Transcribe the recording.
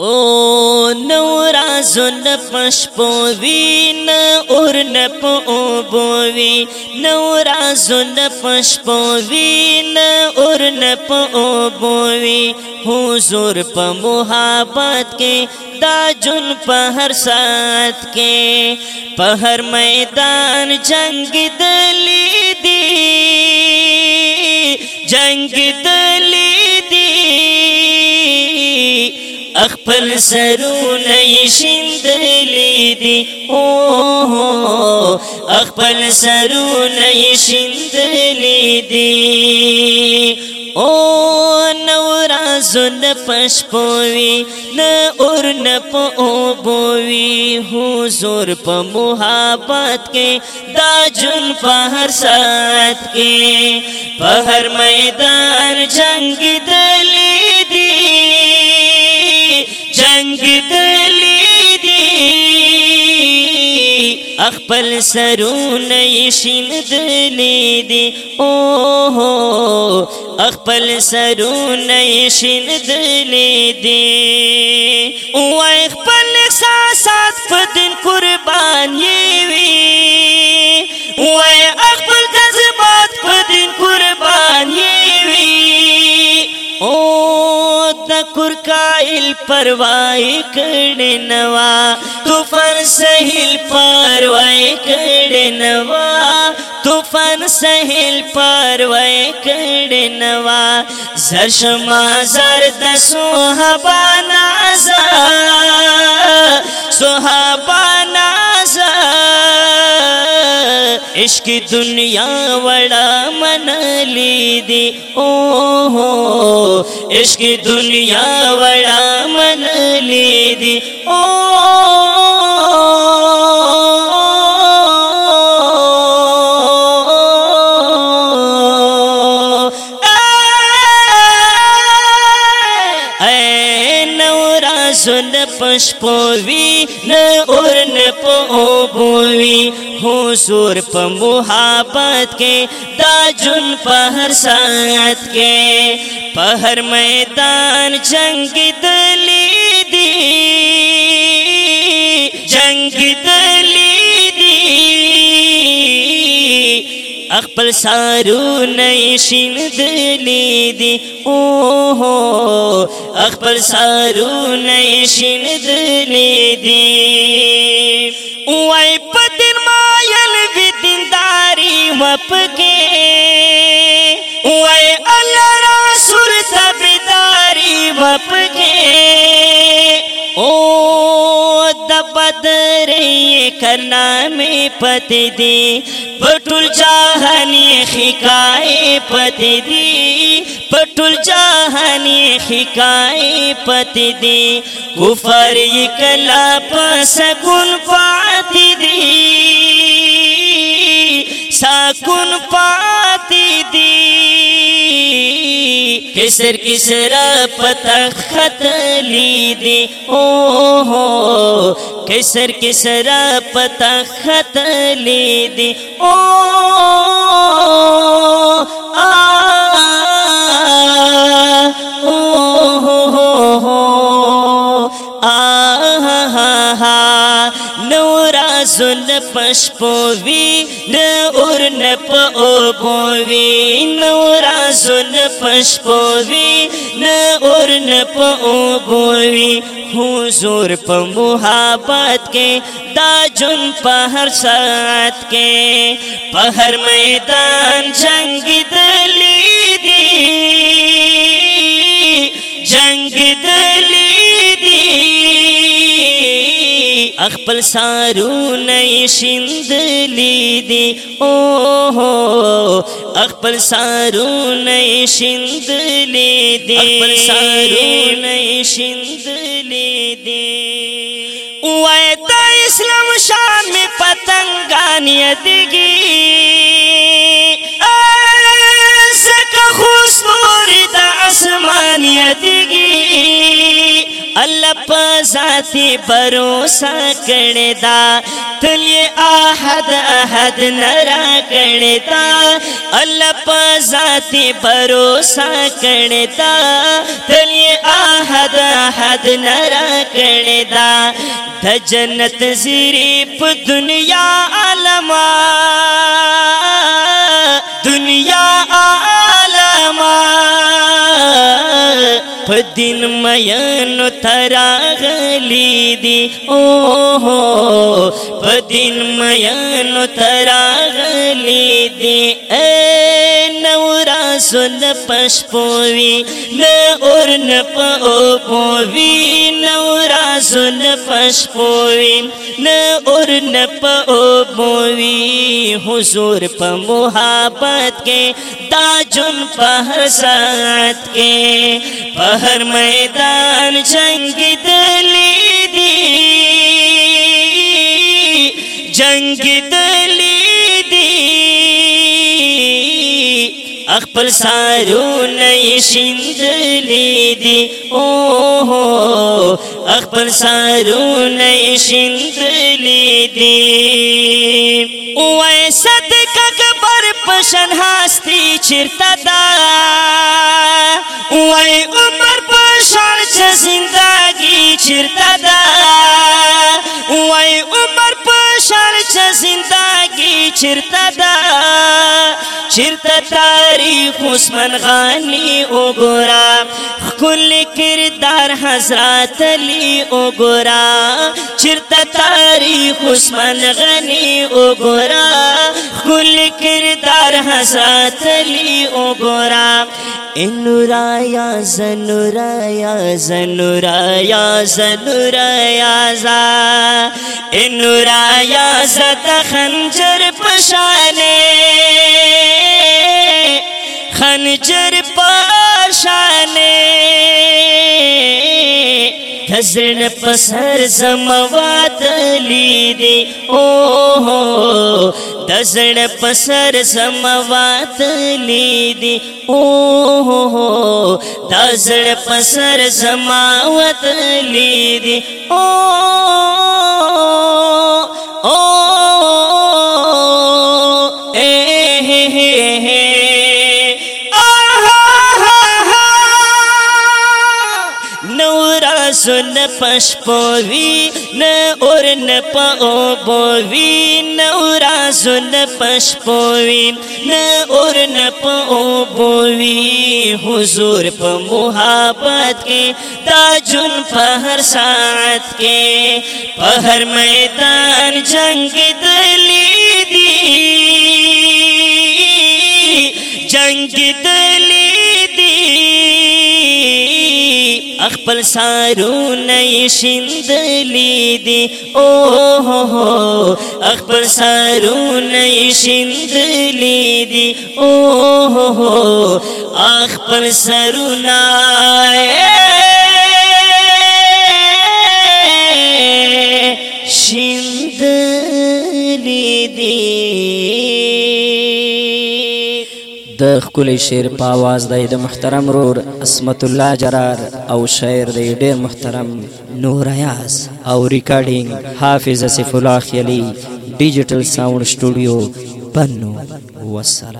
او نورا زن پش نا اور پشپوین ارن پویں نورا زن پش نا اور ارن پویں ہو حضور پا محبت کے دا جن پا ہر ساتھ کے پا ہر میدان جنگ دلی دی جنگ دلی دی اخپل سرونه شیندلی دی او اخپل سرونه شیندلی دی او نورا زن پش پوی نه اور نه پو بوی حضور په محبت کې دا جون په هر سات کې په هر میدان جنگ دلی خپل سرونه شین دلی دی او هو خپل سرونه شین دلی دی او خپل ساسات په دین قربان یې وی کفر کائل پروائی کڑی نوا توفن سہل پروائی کڑی نوا توفن سہل پروائی کڑی نوا زرشما زرد صحبانا زا صحبانا زا عشق دنیا وڑا من لی دی ہو عشق دنیا وڑا من لی او سن پشپوی نہ ارن پو بوی ہوں سور محبت کے دا جن پہر سات کے پہر میدان جنگ دلی دی جنگ دلی خپل سارو نشین دلی دی او هو خپل سارو نشین دلی دی وای پدین مایل وی دینداری وپکه وای الله رسول تبداری وپکه او د بدر کنا می پت دی پټول چاهنی خکای پت دی پټول چاهنی خکای پت دی کفر کلا پس کون پات دی سا کون پات دی کسر کس رتہ ختلی دی ہو کسر کسر کس رتہ او لی زل پش پوی نور نپ او بوی نورا سون پش پوی نور نپ او بویں ہو زور پ محابط کے تاجم پہر سات کے پہر میدان جنگ دلی دی جنگ دلی دی خپل سارونه شیندلې دي او هو خپل سارونه شیندلې دي خپل سارونه شیندلې دي وای د اسلام شام پتنګان یدګي زکه خوش نور د اسمان یدګي برو भो دا تلی त احد نرا न دا اللہ پزاتی برو कण دا تلی आहद احد نرا कणे دا दनत زیری پ دنیا आलमार दिन मयनि थरा लीदी ओ हो मयनि थर سن پشپو ن ار او پوین نو راض ن پشپوری نور او پوی حضور پ محبت کے تاجل پہر سات کے پہر میدان جنگ دلی خپل سارو نه شیندلې دي او هو خپل سارو نه شیندلې دي وای صدق اکبر پشن هاستی چیرتا دا وای عمر پشن چ زندگی چیرتا دا وای عمر زندگی چرتا دا چرتا تاریخ عثمان غانی وګورا خپل کردار حضرت علی وګورا چرتا تاریخ عثمان غنی وګورا خپل کردار حساتلی او ګورا انورا یا زنورا یا زنورا یا زنورا یا زا انورا یا زت خنجر پشانه خنجر پشانه दसण् पसर समवात् ली दी ओ हो दस्ण पसरवात ली दी ओ दस्ण पसर ओ پش کو ار ن پو بوی ناجون پش کو ار نپ او بوی حضور پ محبت کے تاجن پہر سات کے پہر میدان جنگ دل خپل سارونه شیندلې دي او هو هو خپل سارونه شیندلې دي او هو هو خپل سرونه د خپل شعر په आवाज د محترم رور اسمت الله جرار او شاعر د ډیر محترم نور ایاز او ریکارډینګ حافظ اسف الله خلی ډیجیټل ساوند سټوډیو پنو وسلام